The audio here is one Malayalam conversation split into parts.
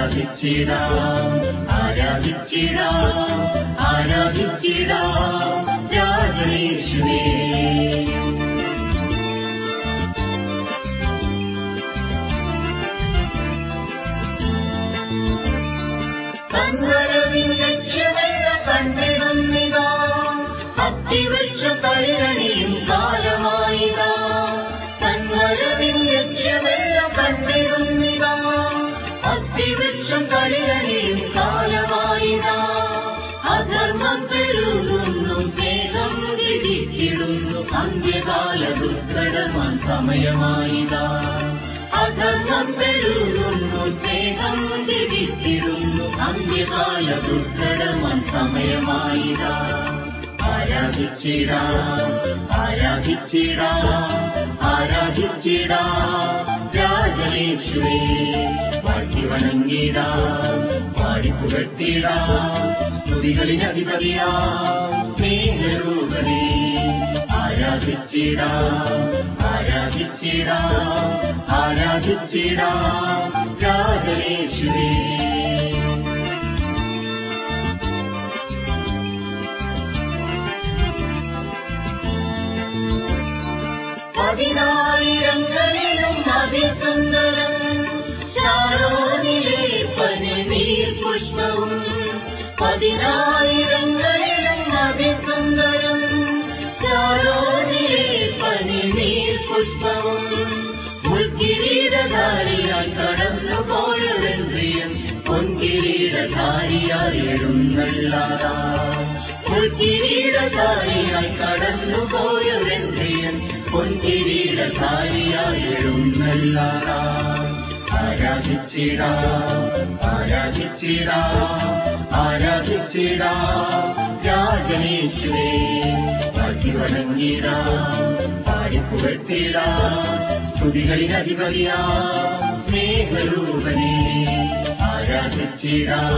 ആരാധിച്ചിടാം ആരാധിച്ചിടാം ആരാധിച്ചിടാം. രാജനേശ്വരേ ദുർഘടമാൻ സമയമായിതാ. അധർമ്മം പെരുകുന്നു സ്നേഹം വിധിച്ചിടുന്നു അന്ത്യകാല ദുർഘടമാൻ സമയമായിതാ. ആരാധിച്ചിടാം ആരാധിച്ചിടാം ആരാധിച്ചിടാം. രാജനേശ്വരേ വാഴ്ത്തി വണങ്ങിടാം. പാടിപ്പുകട്ടിടാം സ്തുതികളിനധിപതിയാം സ്നേഹരൂപതി ആരാധിച്ചിടാം. ആരാധിച്ചിടാം. ആരാധിച്ചിടാം. രാജനേശ്വരേ പതിനായിരങ്ങളിലും അതിസുന്ദരം ശാരോനിലെ പനിനീർ പുഷ്പവും മുൾക്കിരീടധാരിയായി കടന്നു പോയൊരെന്ദ്രിയൻ പൊൻകിരീടധാരിയായി എഴുന്നള്ളാറാ മുൾക്കിരീടധാരിയായി കടന്നു പോയൊരെന്ദ്രിയൻ പൊൻകിരീടധാരിയായി എഴുന്നള്ളാറാ ആരാധിച്ചിടാം ആരാധിച്ചിടാം. ആരാധിച്ചിടാം? രാജനേശ്വരേ വാഴ്ത്തി വണങ്ങിടാം പാടിപ്പുകട്ടിടാം സ്തുതികളിനധിപതിയാം സ്നേഹരൂപനേ. ആരാധിച്ചിടാം?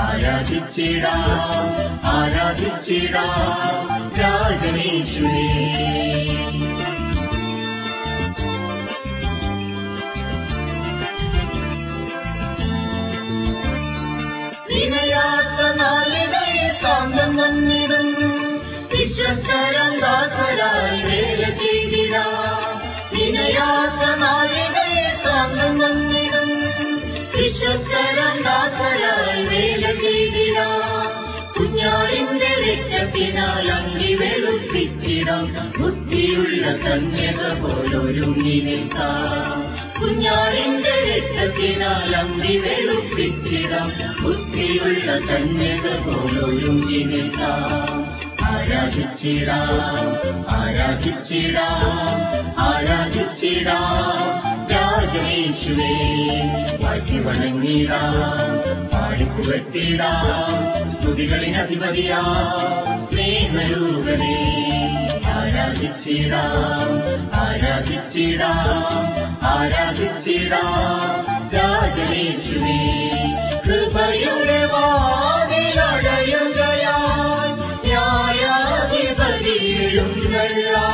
ആരാധിച്ചിടാം? ആരാധിച്ചിടാം? രാജനേശ്വരേ രക്തത്തിനാൽ അങ്കി ബുദ്ധിയുള്ള കന്യക പോലൊരുങ്ങി നിൽക്കാം. കുഞ്ഞാടിന്റെ രക്തത്തിനാൽ വെളുപ്പിച്ചിടാം. ബുദ്ധിയുള്ള കന്യക പോലൊരുങ്ങി ആരാധിച്ചിടാം ആരാധിച്ചിടാം ആരാധിച്ചിടാം. രാജനേശ്വരേ വാഴ്ത്തി വണങ്ങിടാം പാടിപ്പുകട്ടിടാം സ്തുതികളിനധിപതിയാം സ്നേഹരൂപനേ ആരാധിച്ചിടാം ആരാധിച്ചിടാം ആരാധിച്ചിടാം. രാജമേശുവേ കൃപയുടെ വാതിലടയുകയാൽ ന്യായാധിപതിയെഴുന്നള്ളാം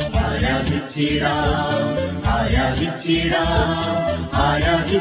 चीडा आयाभि चीडा आयाभि